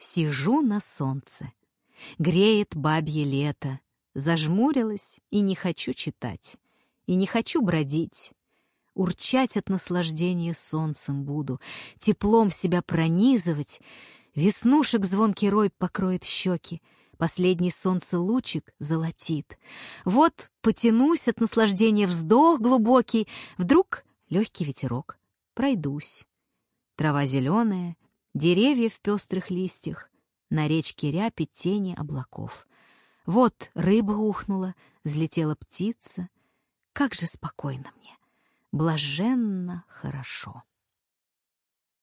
Сижу на солнце. Греет бабье лето. Зажмурилась и не хочу читать. И не хочу бродить. Урчать от наслаждения солнцем буду, Теплом себя пронизывать. Веснушек звонкий рой покроет щеки, Последний солнце лучик золотит. Вот потянусь от наслаждения вздох глубокий, Вдруг легкий ветерок, пройдусь. Трава зеленая, Деревья в пестрых листьях, на речке ряпи тени облаков. Вот рыба ухнула, взлетела птица. Как же спокойно мне, блаженно хорошо.